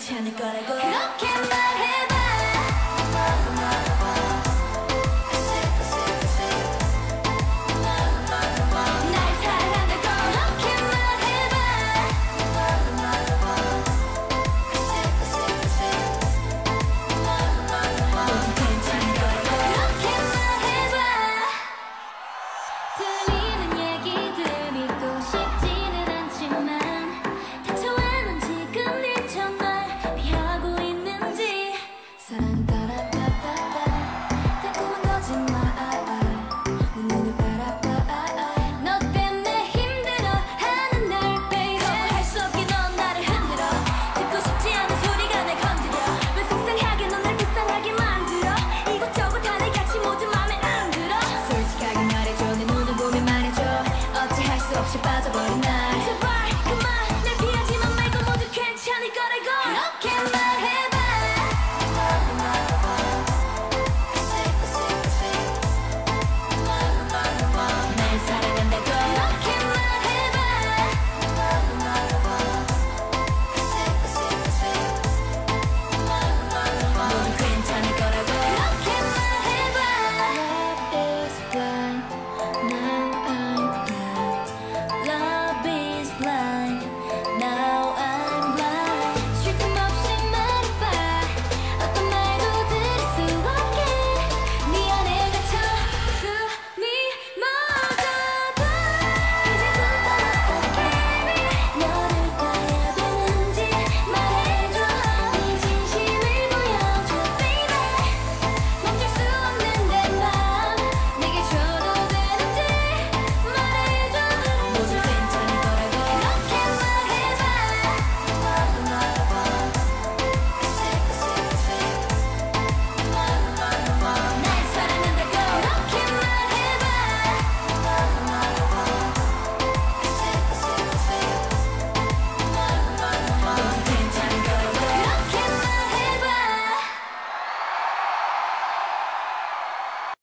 괜찮을 거라고. 그렇게 말